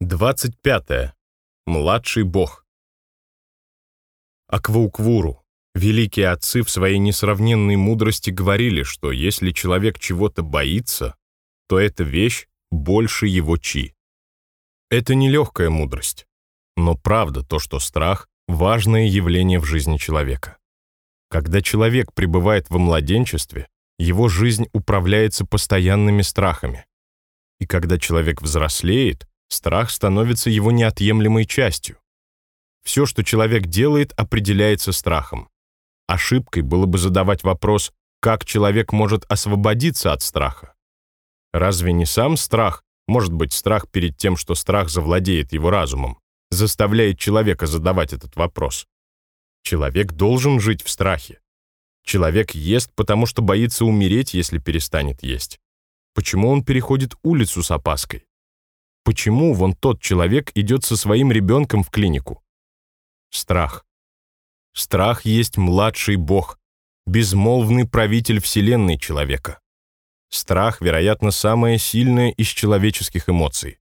25. Младший бог. Аквауквуру. Великие отцы в своей несравненной мудрости говорили, что если человек чего-то боится, то эта вещь больше его чи. Это нелегкая мудрость, но правда то, что страх – важное явление в жизни человека. Когда человек пребывает во младенчестве, его жизнь управляется постоянными страхами. И когда человек взрослеет, Страх становится его неотъемлемой частью. Все, что человек делает, определяется страхом. Ошибкой было бы задавать вопрос, как человек может освободиться от страха. Разве не сам страх, может быть, страх перед тем, что страх завладеет его разумом, заставляет человека задавать этот вопрос? Человек должен жить в страхе. Человек ест, потому что боится умереть, если перестанет есть. Почему он переходит улицу с опаской? Почему вон тот человек идет со своим ребенком в клинику. Страх. Страх есть младший бог, безмолвный правитель вселенной человека. Страх, вероятно, самая сильная из человеческих эмоций.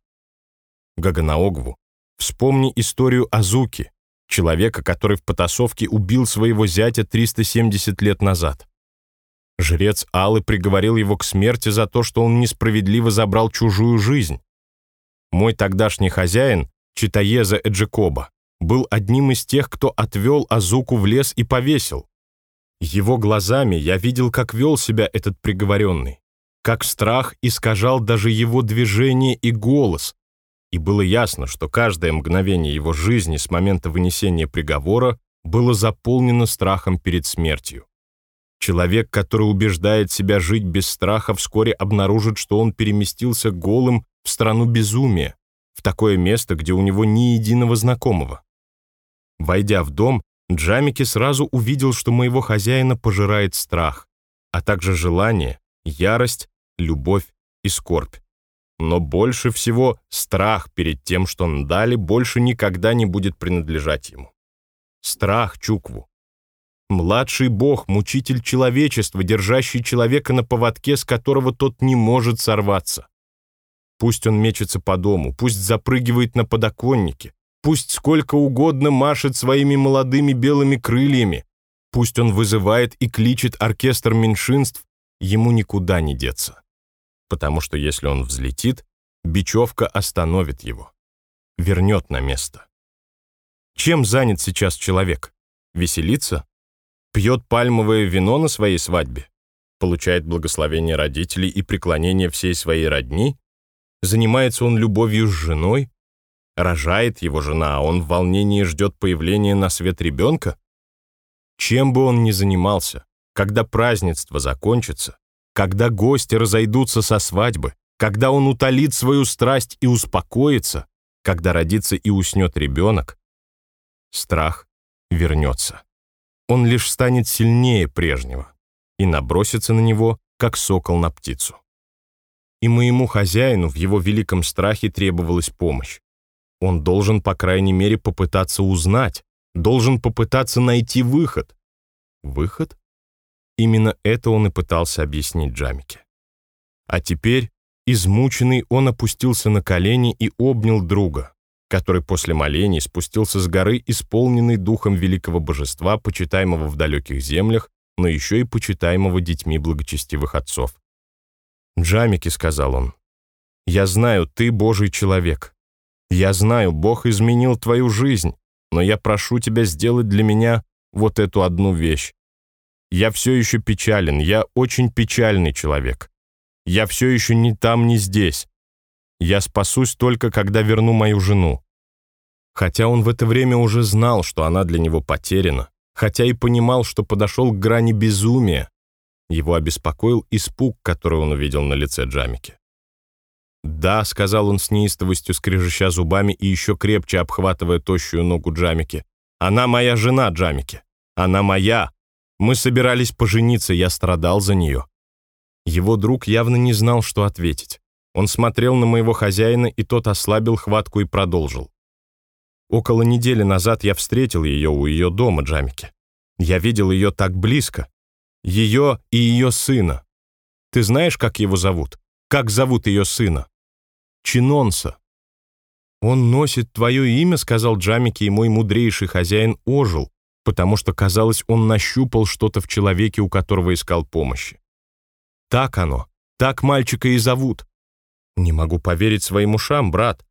Гаганаогву, вспомни историю Азуки, человека, который в потасовке убил своего зятя 370 лет назад. Жрец Аллы приговорил его к смерти за то, что он несправедливо забрал чужую жизнь. Мой тогдашний хозяин, Читаеза Эджикоба, был одним из тех, кто отвел Азуку в лес и повесил. Его глазами я видел, как вел себя этот приговоренный, как страх искажал даже его движение и голос, и было ясно, что каждое мгновение его жизни с момента вынесения приговора было заполнено страхом перед смертью. Человек, который убеждает себя жить без страха, вскоре обнаружит, что он переместился голым в страну безумия, в такое место, где у него ни единого знакомого. Войдя в дом, Джамики сразу увидел, что моего хозяина пожирает страх, а также желание, ярость, любовь и скорбь. Но больше всего страх перед тем, что Ndали больше никогда не будет принадлежать ему. Страх Чукву. Младший бог, мучитель человечества, держащий человека на поводке, с которого тот не может сорваться. Пусть он мечется по дому, пусть запрыгивает на подоконнике, пусть сколько угодно машет своими молодыми белыми крыльями, пусть он вызывает и кличет оркестр меньшинств, ему никуда не деться. Потому что если он взлетит, бечевка остановит его, вернет на место. Чем занят сейчас человек? Веселится? Пьет пальмовое вино на своей свадьбе? Получает благословение родителей и преклонение всей своей родни? Занимается он любовью с женой? Рожает его жена, а он в волнении ждет появления на свет ребенка? Чем бы он ни занимался, когда празднество закончится, когда гости разойдутся со свадьбы, когда он утолит свою страсть и успокоится, когда родится и уснет ребенок, страх вернется. Он лишь станет сильнее прежнего и набросится на него, как сокол на птицу и моему хозяину в его великом страхе требовалась помощь. Он должен, по крайней мере, попытаться узнать, должен попытаться найти выход. Выход? Именно это он и пытался объяснить Джамике. А теперь, измученный, он опустился на колени и обнял друга, который после молений спустился с горы, исполненный духом великого божества, почитаемого в далеких землях, но еще и почитаемого детьми благочестивых отцов. «Джамики», — сказал он, — «я знаю, ты Божий человек. Я знаю, Бог изменил твою жизнь, но я прошу тебя сделать для меня вот эту одну вещь. Я все еще печален, я очень печальный человек. Я все еще не там, не здесь. Я спасусь только, когда верну мою жену». Хотя он в это время уже знал, что она для него потеряна, хотя и понимал, что подошел к грани безумия, его обеспокоил испуг, который он увидел на лице Джамики. «Да», — сказал он с неистовостью, скрежеща зубами и еще крепче обхватывая тощую ногу Джамики. «Она моя жена, Джамики. Она моя. Мы собирались пожениться, я страдал за нее». Его друг явно не знал, что ответить. Он смотрел на моего хозяина, и тот ослабил хватку и продолжил. Около недели назад я встретил ее у ее дома, Джамики. Я видел ее так близко, ее и ее сына. Ты знаешь, как его зовут? Как зовут ее сына? Чинонса. «Он носит твое имя», — сказал Джамики, и мой мудрейший хозяин ожил, потому что, казалось, он нащупал что-то в человеке, у которого искал помощи. «Так оно, так мальчика и зовут». «Не могу поверить своим ушам, брат».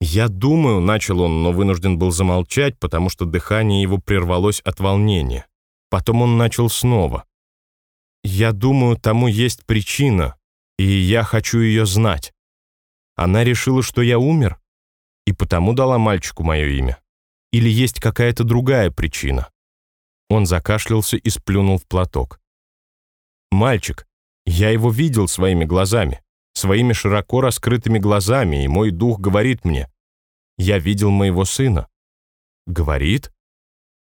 «Я думаю», — начал он, но вынужден был замолчать, потому что дыхание его прервалось от волнения. Потом он начал снова. «Я думаю, тому есть причина, и я хочу ее знать. Она решила, что я умер, и потому дала мальчику мое имя. Или есть какая-то другая причина?» Он закашлялся и сплюнул в платок. «Мальчик, я его видел своими глазами, своими широко раскрытыми глазами, и мой дух говорит мне, я видел моего сына». «Говорит?»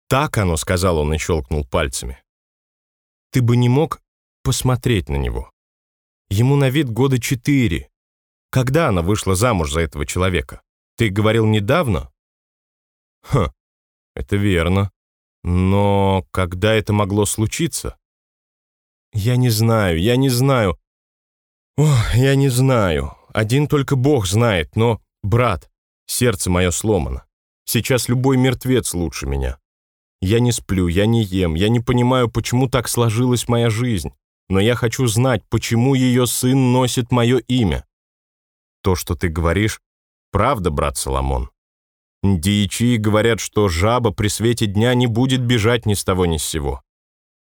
«Так оно», — сказал он и щелкнул пальцами. «Ты бы не мог посмотреть на него. Ему на вид года четыре. Когда она вышла замуж за этого человека? Ты говорил недавно?» «Хм, это верно. Но когда это могло случиться?» «Я не знаю, я не знаю. О, я не знаю. Один только Бог знает, но, брат, сердце мое сломано. Сейчас любой мертвец лучше меня. Я не сплю, я не ем, я не понимаю, почему так сложилась моя жизнь. Но я хочу знать, почему ее сын носит мое имя. То, что ты говоришь, правда, брат Соломон. Дьячи говорят, что жаба при свете дня не будет бежать ни с того ни с сего.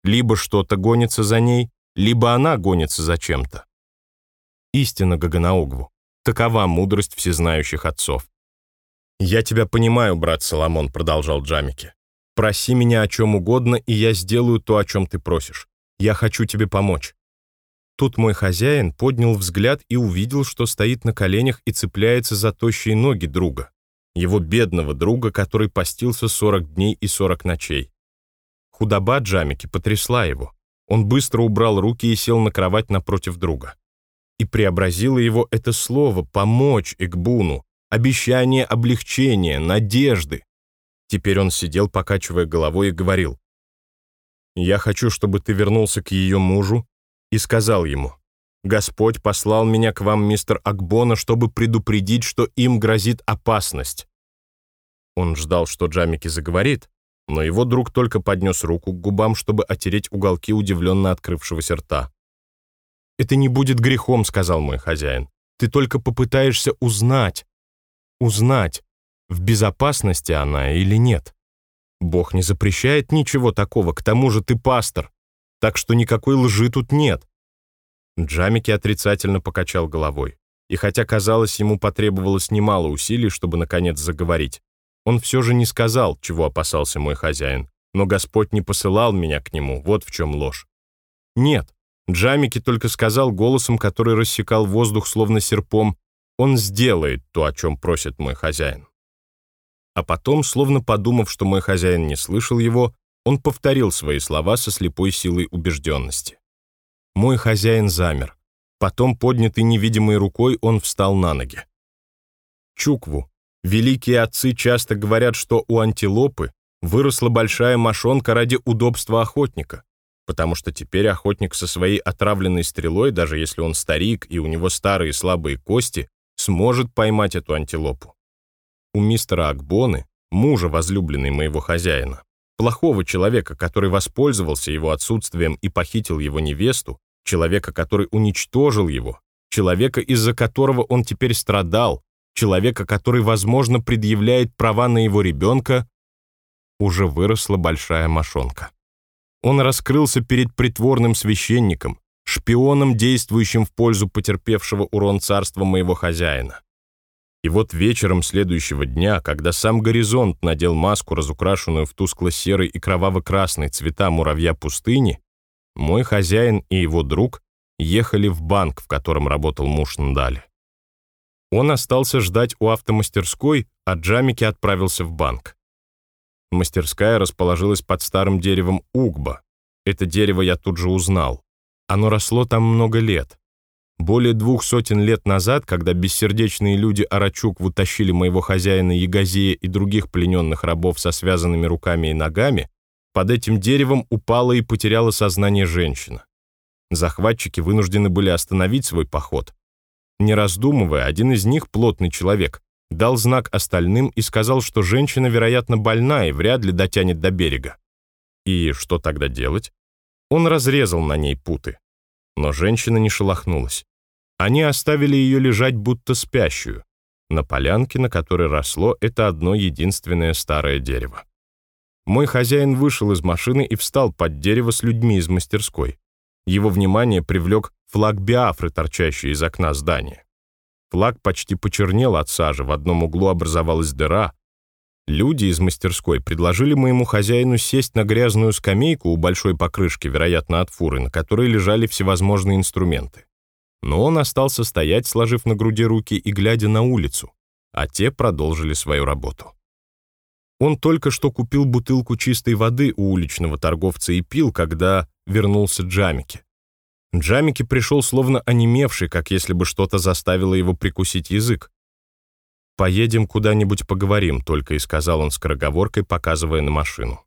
Либо что-то гонится за ней, либо она гонится за чем-то. Истина Гаганаогву. Такова мудрость всезнающих отцов. «Я тебя понимаю, брат Соломон», — продолжал Джамики. «Проси меня о чем угодно, и я сделаю то, о чем ты просишь. Я хочу тебе помочь». Тут мой хозяин поднял взгляд и увидел, что стоит на коленях и цепляется за тощие ноги друга, его бедного друга, который постился 40 дней и 40 ночей. Худоба Джамики потрясла его. Он быстро убрал руки и сел на кровать напротив друга. И преобразило его это слово «помочь Игбуну», обещание облегчения, надежды. Теперь он сидел, покачивая головой, и говорил, «Я хочу, чтобы ты вернулся к ее мужу и сказал ему, «Господь послал меня к вам, мистер Акбона, чтобы предупредить, что им грозит опасность». Он ждал, что Джамики заговорит, но его друг только поднес руку к губам, чтобы отереть уголки удивленно открывшегося рта. «Это не будет грехом», — сказал мой хозяин. «Ты только попытаешься узнать, узнать, в безопасности она или нет. Бог не запрещает ничего такого, к тому же ты пастор, так что никакой лжи тут нет». Джамики отрицательно покачал головой. И хотя, казалось, ему потребовалось немало усилий, чтобы, наконец, заговорить, он все же не сказал, чего опасался мой хозяин, но Господь не посылал меня к нему, вот в чем ложь. Нет, Джамики только сказал голосом, который рассекал воздух словно серпом, он сделает то, о чем просит мой хозяин. А потом, словно подумав, что мой хозяин не слышал его, он повторил свои слова со слепой силой убежденности. Мой хозяин замер. Потом, поднятый невидимой рукой, он встал на ноги. Чукву, Великие отцы часто говорят, что у антилопы выросла большая мошонка ради удобства охотника, потому что теперь охотник со своей отравленной стрелой, даже если он старик и у него старые слабые кости, сможет поймать эту антилопу. У мистера Акбоны, мужа возлюбленной моего хозяина, плохого человека, который воспользовался его отсутствием и похитил его невесту, человека, который уничтожил его, человека, из-за которого он теперь страдал, человека, который, возможно, предъявляет права на его ребенка, уже выросла большая мошонка. Он раскрылся перед притворным священником, шпионом, действующим в пользу потерпевшего урон царства моего хозяина. И вот вечером следующего дня, когда сам горизонт надел маску, разукрашенную в тускло-серый и кроваво-красный цвета муравья пустыни, мой хозяин и его друг ехали в банк, в котором работал муж Ндали. Он остался ждать у автомастерской, а Джамики отправился в банк. Мастерская расположилась под старым деревом угба. Это дерево я тут же узнал. Оно росло там много лет. Более двух сотен лет назад, когда бессердечные люди Арачук вытащили моего хозяина Ягозея и других плененных рабов со связанными руками и ногами, под этим деревом упала и потеряла сознание женщина. Захватчики вынуждены были остановить свой поход, не раздумывая, один из них, плотный человек, дал знак остальным и сказал, что женщина, вероятно, больна и вряд ли дотянет до берега. И что тогда делать? Он разрезал на ней путы. Но женщина не шелохнулась. Они оставили ее лежать будто спящую, на полянке, на которой росло это одно единственное старое дерево. Мой хозяин вышел из машины и встал под дерево с людьми из мастерской. Его внимание привлек флаг Биафры, торчащий из окна здания. Флаг почти почернел от сажи, в одном углу образовалась дыра. Люди из мастерской предложили моему хозяину сесть на грязную скамейку у большой покрышки, вероятно, от фуры, на которой лежали всевозможные инструменты. Но он остался стоять, сложив на груди руки и глядя на улицу, а те продолжили свою работу. Он только что купил бутылку чистой воды у уличного торговца и пил, когда вернулся Джамики. Джамики пришел словно онемевший, как если бы что-то заставило его прикусить язык. «Поедем куда-нибудь поговорим», — только и сказал он скороговоркой, показывая на машину.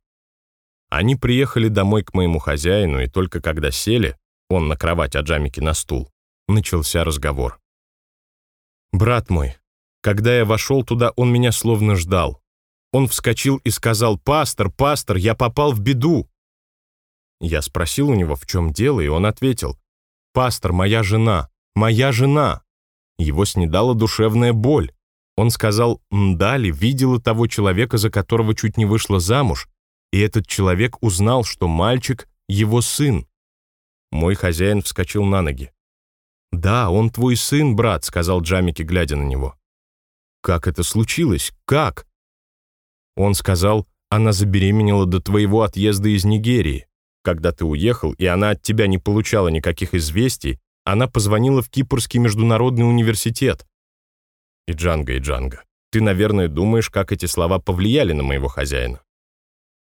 Они приехали домой к моему хозяину, и только когда сели, он на кровать, а Джамики на стул, начался разговор. «Брат мой, когда я вошел туда, он меня словно ждал. Он вскочил и сказал, «Пастор, пастор, я попал в беду!» Я спросил у него, в чем дело, и он ответил, «Пастор, моя жена, моя жена!» Его снедала душевная боль. Он сказал, Мдали видела того человека, за которого чуть не вышла замуж, и этот человек узнал, что мальчик — его сын. Мой хозяин вскочил на ноги. «Да, он твой сын, брат», — сказал Джамики, глядя на него. «Как это случилось? Как?» Он сказал, «Она забеременела до твоего отъезда из Нигерии. Когда ты уехал, и она от тебя не получала никаких известий, она позвонила в Кипрский международный университет. И Джанга, и Джанга, ты, наверное, думаешь, как эти слова повлияли на моего хозяина.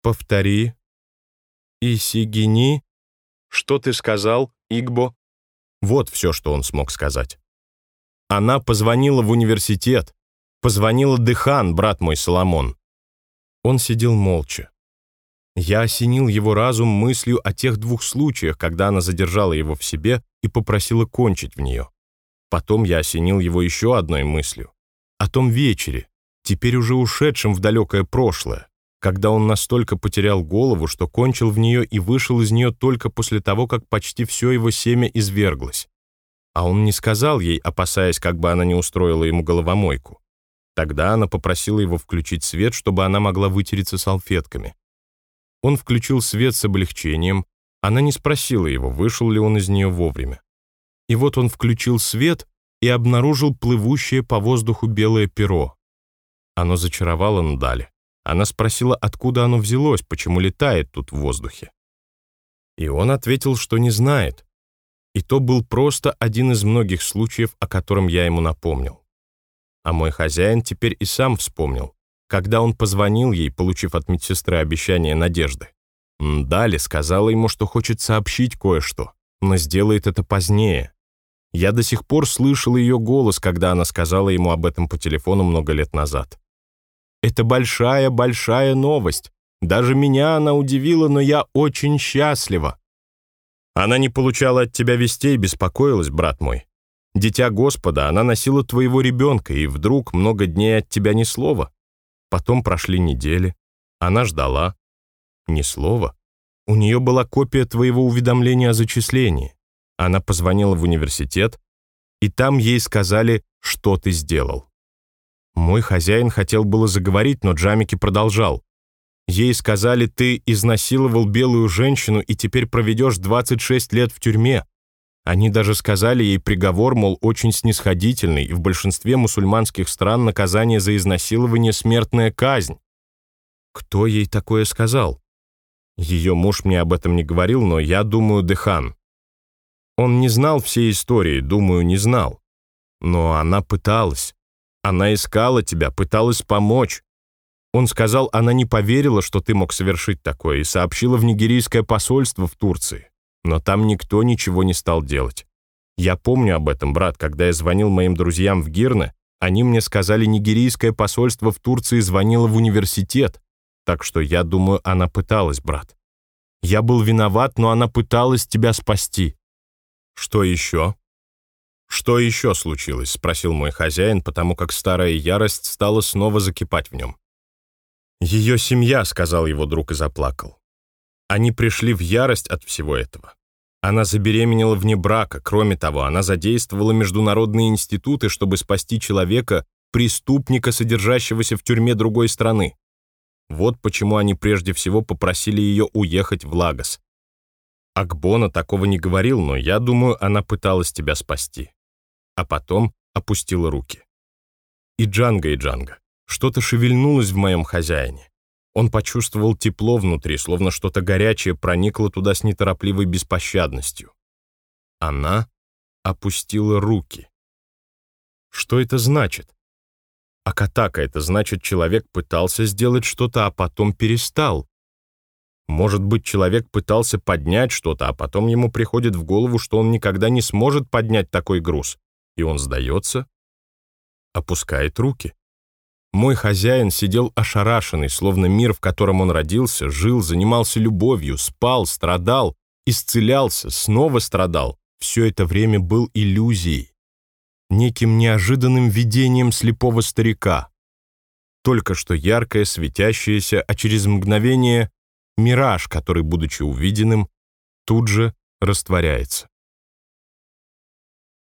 Повтори. Исигини. Что ты сказал, Игбо? Вот все, что он смог сказать. Она позвонила в университет. Позвонила Дыхан, брат мой Соломон. Он сидел молча. Я осенил его разум мыслью о тех двух случаях, когда она задержала его в себе и попросила кончить в нее. Потом я осенил его еще одной мыслью. О том вечере, теперь уже ушедшем в далекое прошлое, когда он настолько потерял голову, что кончил в нее и вышел из нее только после того, как почти все его семя изверглось. А он не сказал ей, опасаясь, как бы она не устроила ему головомойку. Тогда она попросила его включить свет, чтобы она могла вытереться салфетками. Он включил свет с облегчением. Она не спросила его, вышел ли он из нее вовремя. И вот он включил свет и обнаружил плывущее по воздуху белое перо. Оно зачаровало Ndали. Она спросила, откуда оно взялось, почему летает тут в воздухе. И он ответил, что не знает. И то был просто один из многих случаев, о котором я ему напомнил. А мой хозяин теперь и сам вспомнил когда он позвонил ей, получив от медсестры обещание надежды. Дали сказала ему, что хочет сообщить кое-что, но сделает это позднее. Я до сих пор слышал ее голос, когда она сказала ему об этом по телефону много лет назад. «Это большая-большая новость. Даже меня она удивила, но я очень счастлива». Она не получала от тебя вестей, беспокоилась, брат мой. Дитя Господа, она носила твоего ребенка, и вдруг много дней от тебя ни слова. Потом прошли недели. Она ждала. Ни слова. У нее была копия твоего уведомления о зачислении. Она позвонила в университет, и там ей сказали, что ты сделал. Мой хозяин хотел было заговорить, но Джамики продолжал. Ей сказали, ты изнасиловал белую женщину и теперь проведешь 26 лет в тюрьме. Они даже сказали ей приговор, мол, очень снисходительный, и в большинстве мусульманских стран наказание за изнасилование – смертная казнь. Кто ей такое сказал? Ее муж мне об этом не говорил, но я думаю, Дехан. Он не знал всей истории, думаю, не знал. Но она пыталась. Она искала тебя, пыталась помочь. Он сказал, она не поверила, что ты мог совершить такое, и сообщила в нигерийское посольство в Турции но там никто ничего не стал делать. Я помню об этом, брат, когда я звонил моим друзьям в Гирне, они мне сказали, нигерийское посольство в Турции звонило в университет, так что я думаю, она пыталась, брат. Я был виноват, но она пыталась тебя спасти. Что еще? «Что еще случилось?» — спросил мой хозяин, потому как старая ярость стала снова закипать в нем. «Ее семья», — сказал его друг и заплакал. Они пришли в ярость от всего этого. Она забеременела вне брака. Кроме того, она задействовала международные институты, чтобы спасти человека, преступника, содержащегося в тюрьме другой страны. Вот почему они прежде всего попросили ее уехать в Лагос. Акбона такого не говорил, но я думаю, она пыталась тебя спасти. А потом опустила руки. И Джанга, и Джанга. Что-то шевельнулось в моем хозяине. Он почувствовал тепло внутри, словно что-то горячее проникло туда с неторопливой беспощадностью. Она опустила руки. Что это значит? А катака это значит, человек пытался сделать что-то, а потом перестал. Может быть, человек пытался поднять что-то, а потом ему приходит в голову, что он никогда не сможет поднять такой груз, и он сдается, опускает руки. Мой хозяин сидел ошарашенный, словно мир, в котором он родился, жил, занимался любовью, спал, страдал, исцелялся, снова страдал. Все это время был иллюзией, неким неожиданным видением слепого старика. Только что яркое, светящееся, а через мгновение — мираж, который, будучи увиденным, тут же растворяется.